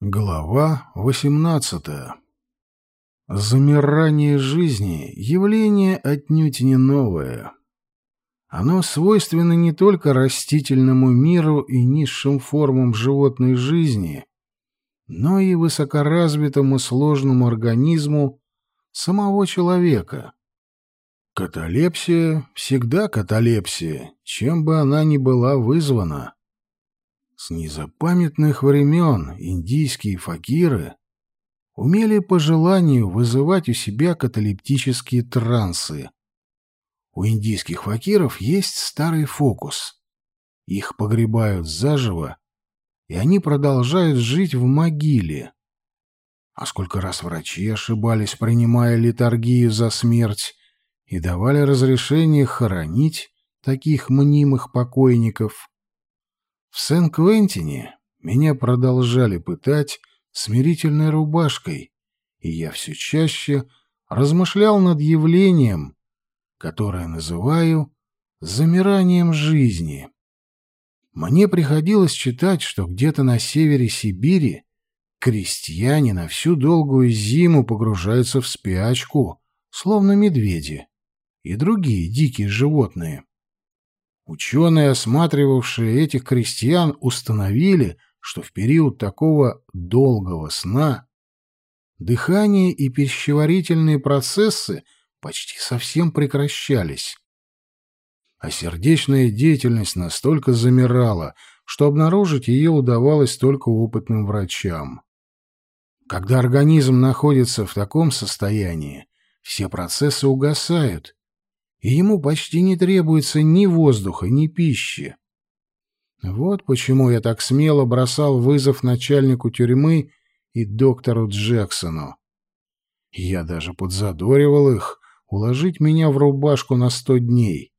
Глава 18. Замирание жизни — явление отнюдь не новое. Оно свойственно не только растительному миру и низшим формам животной жизни, но и высокоразвитому сложному организму самого человека. Каталепсия всегда каталепсия, чем бы она ни была вызвана. С незапамятных времен индийские факиры умели по желанию вызывать у себя каталептические трансы. У индийских факиров есть старый фокус. Их погребают заживо, и они продолжают жить в могиле. А сколько раз врачи ошибались, принимая литургию за смерть, и давали разрешение хоронить таких мнимых покойников. В Сен-Квентине меня продолжали пытать смирительной рубашкой, и я все чаще размышлял над явлением, которое называю замиранием жизни. Мне приходилось читать, что где-то на севере Сибири крестьяне на всю долгую зиму погружаются в спячку, словно медведи и другие дикие животные. Ученые, осматривавшие этих крестьян, установили, что в период такого долгого сна дыхание и пищеварительные процессы почти совсем прекращались. А сердечная деятельность настолько замирала, что обнаружить ее удавалось только опытным врачам. Когда организм находится в таком состоянии, все процессы угасают, и ему почти не требуется ни воздуха, ни пищи. Вот почему я так смело бросал вызов начальнику тюрьмы и доктору Джексону. Я даже подзадоривал их уложить меня в рубашку на сто дней.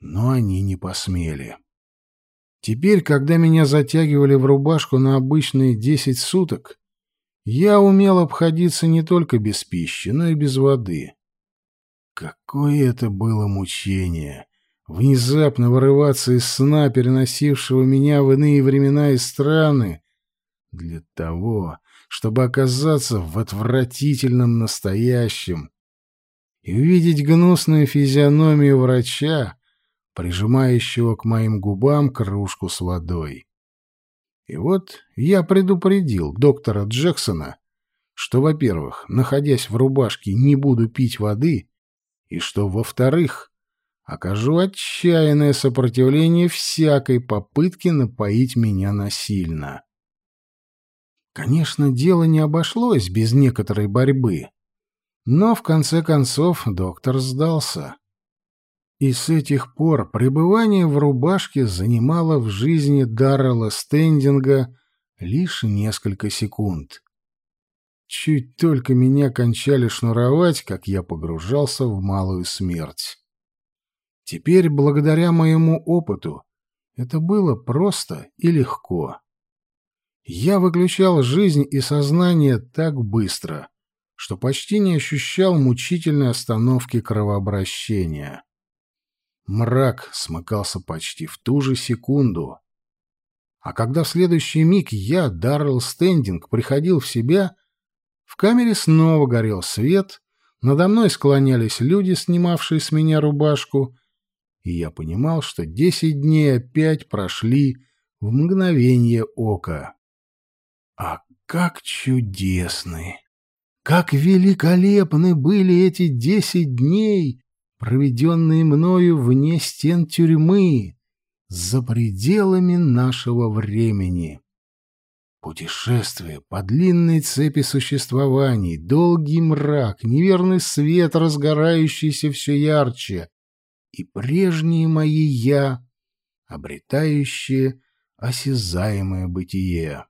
Но они не посмели. Теперь, когда меня затягивали в рубашку на обычные десять суток, я умел обходиться не только без пищи, но и без воды. Какое это было мучение! Внезапно вырываться из сна, переносившего меня в иные времена и страны, для того, чтобы оказаться в отвратительном настоящем и увидеть гнусную физиономию врача, прижимающего к моим губам кружку с водой. И вот я предупредил доктора Джексона, что, во-первых, находясь в рубашке, не буду пить воды, и что, во-вторых, окажу отчаянное сопротивление всякой попытке напоить меня насильно. Конечно, дело не обошлось без некоторой борьбы, но в конце концов доктор сдался. И с этих пор пребывание в рубашке занимало в жизни Даррела Стендинга лишь несколько секунд. Чуть только меня кончали шнуровать, как я погружался в малую смерть. Теперь, благодаря моему опыту, это было просто и легко. Я выключал жизнь и сознание так быстро, что почти не ощущал мучительной остановки кровообращения. Мрак смыкался почти в ту же секунду. А когда в следующий миг я, Даррелл Стендинг, приходил в себя — в камере снова горел свет, надо мной склонялись люди, снимавшие с меня рубашку, и я понимал, что десять дней опять прошли в мгновение ока. А как чудесны! Как великолепны были эти десять дней, проведенные мною вне стен тюрьмы, за пределами нашего времени! Путешествие по длинной цепи существований, долгий мрак, неверный свет, разгорающийся все ярче, и прежние мои «я», обретающие осязаемое бытие.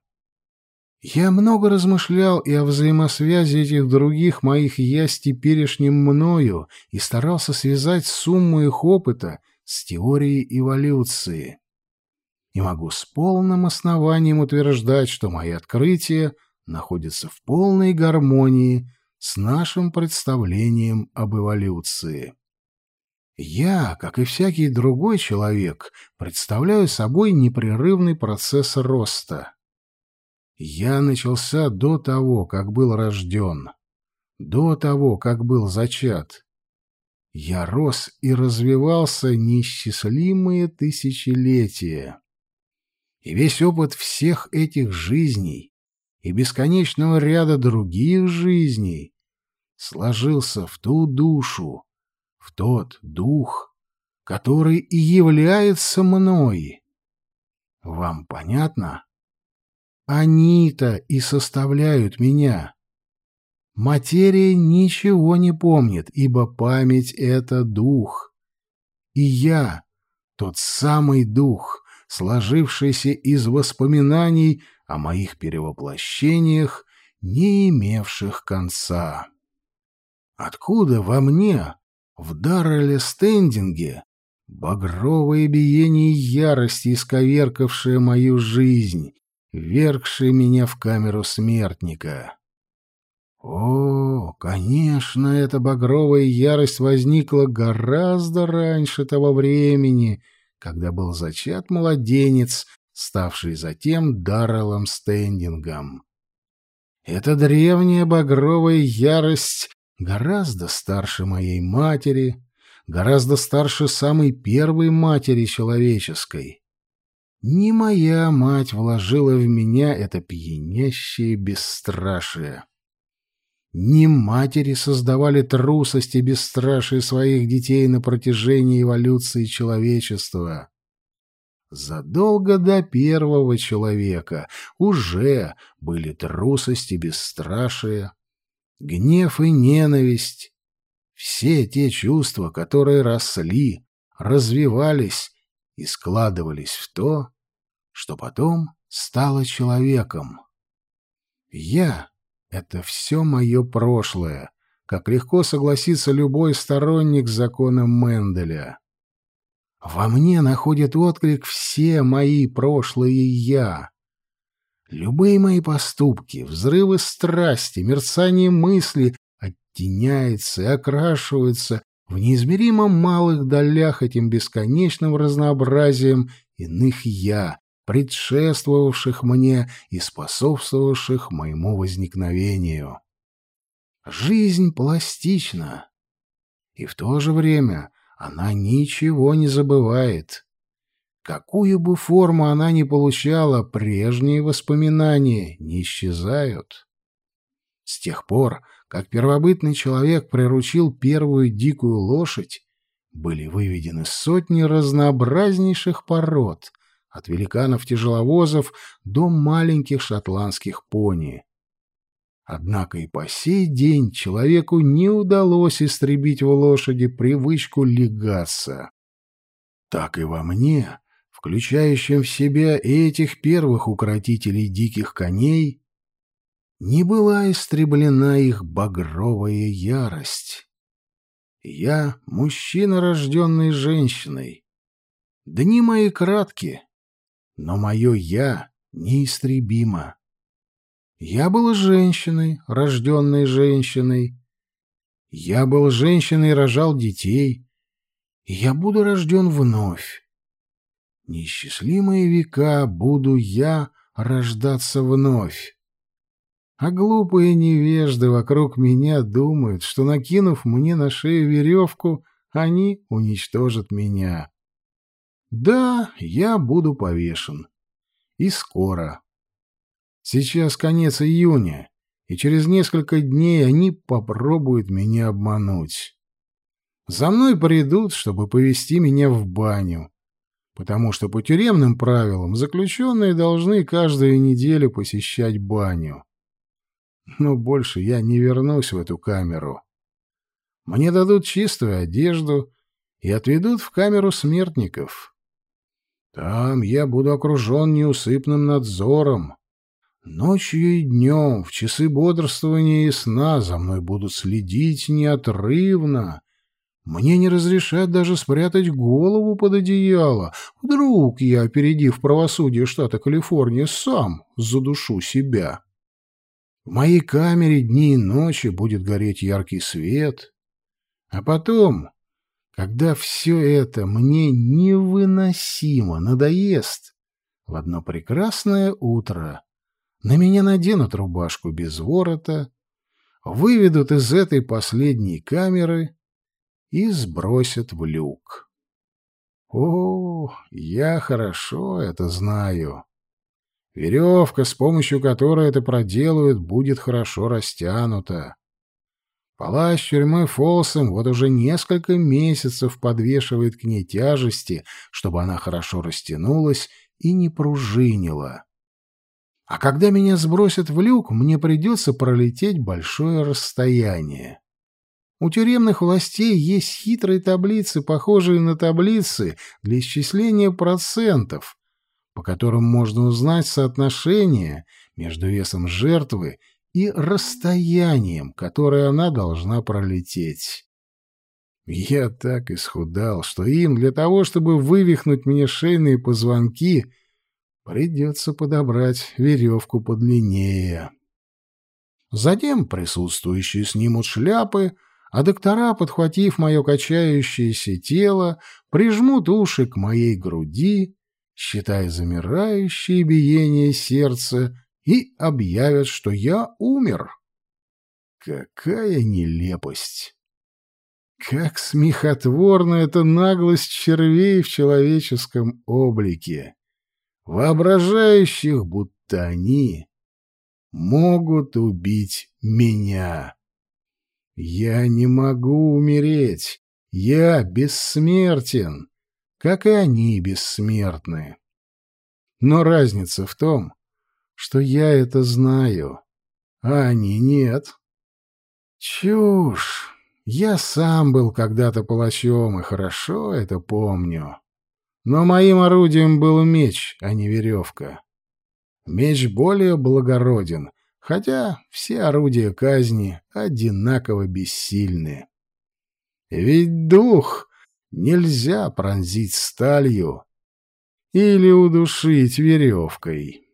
Я много размышлял и о взаимосвязи этих других моих «я» с теперешним мною и старался связать сумму их опыта с теорией эволюции и могу с полным основанием утверждать, что мои открытия находятся в полной гармонии с нашим представлением об эволюции. Я, как и всякий другой человек, представляю собой непрерывный процесс роста. Я начался до того, как был рожден, до того, как был зачат. Я рос и развивался неисчислимые тысячелетия. И весь опыт всех этих жизней и бесконечного ряда других жизней сложился в ту душу, в тот дух, который и является мной. Вам понятно? Они-то и составляют меня. Материя ничего не помнит, ибо память — это дух. И я — тот самый дух, сложившийся из воспоминаний о моих перевоплощениях, не имевших конца. Откуда во мне, в Дарреле-стендинге, багровое биение ярости, исковеркавшее мою жизнь, вергшее меня в камеру смертника? О, конечно, эта багровая ярость возникла гораздо раньше того времени, когда был зачат младенец, ставший затем Дарреллом Стендингом. Эта древняя багровая ярость гораздо старше моей матери, гораздо старше самой первой матери человеческой. Не моя мать вложила в меня это пьянящее бесстрашие. Не матери создавали трусость и бесстрашие своих детей на протяжении эволюции человечества. Задолго до первого человека уже были трусость и бесстрашие, гнев и ненависть, все те чувства, которые росли, развивались и складывались в то, что потом стало человеком. Я — это все мое прошлое, как легко согласится любой сторонник закона Менделя. Во мне находят отклик все мои прошлые «я». Любые мои поступки, взрывы страсти, мерцание мысли оттеняются и окрашиваются в неизмеримо малых долях этим бесконечным разнообразием иных «я», предшествовавших мне и способствовавших моему возникновению. Жизнь пластична, и в то же время она ничего не забывает. Какую бы форму она ни получала, прежние воспоминания не исчезают. С тех пор, как первобытный человек приручил первую дикую лошадь, были выведены сотни разнообразнейших пород, от великанов-тяжеловозов до маленьких шотландских пони. Однако и по сей день человеку не удалось истребить в лошади привычку легаться. Так и во мне включающим в себя этих первых укротителей диких коней, не была истреблена их багровая ярость. Я — мужчина, рожденный женщиной. Дни мои краткие, но мое «я» неистребимо. Я был женщиной, рожденной женщиной. Я был женщиной и рожал детей. И я буду рожден вновь. Несчастливые века буду я рождаться вновь. А глупые невежды вокруг меня думают, что, накинув мне на шею веревку, они уничтожат меня. Да, я буду повешен. И скоро. Сейчас конец июня, и через несколько дней они попробуют меня обмануть. За мной придут, чтобы повести меня в баню потому что по тюремным правилам заключенные должны каждую неделю посещать баню. Но больше я не вернусь в эту камеру. Мне дадут чистую одежду и отведут в камеру смертников. Там я буду окружен неусыпным надзором. Ночью и днем, в часы бодрствования и сна, за мной будут следить неотрывно, мне не разрешат даже спрятать голову под одеяло. Вдруг я, опередив правосудие штата Калифорния, сам задушу себя. В моей камере дни и ночи будет гореть яркий свет. А потом, когда все это мне невыносимо надоест, в одно прекрасное утро На меня наденут рубашку без ворота, выведут из этой последней камеры и сбросят в люк. О, я хорошо это знаю. Веревка, с помощью которой это проделают, будет хорошо растянута. Палач тюрьмы Фолсом вот уже несколько месяцев подвешивает к ней тяжести, чтобы она хорошо растянулась и не пружинила. А когда меня сбросят в люк, мне придется пролететь большое расстояние. У тюремных властей есть хитрые таблицы, похожие на таблицы для исчисления процентов, по которым можно узнать соотношение между весом жертвы и расстоянием, которое она должна пролететь. Я так исхудал, что им для того, чтобы вывихнуть мне шейные позвонки, Придется подобрать веревку подлиннее. Затем присутствующие снимут шляпы, а доктора, подхватив мое качающееся тело, прижмут уши к моей груди, считая замирающее биение сердца, и объявят, что я умер. Какая нелепость! Как смехотворна эта наглость червей в человеческом облике! воображающих, будто они могут убить меня. Я не могу умереть. Я бессмертен, как и они бессмертны. Но разница в том, что я это знаю, а они нет. Чушь. Я сам был когда-то палачом и хорошо это помню. Но моим орудием был меч, а не веревка. Меч более благороден, хотя все орудия казни одинаково бессильны. Ведь дух нельзя пронзить сталью или удушить веревкой.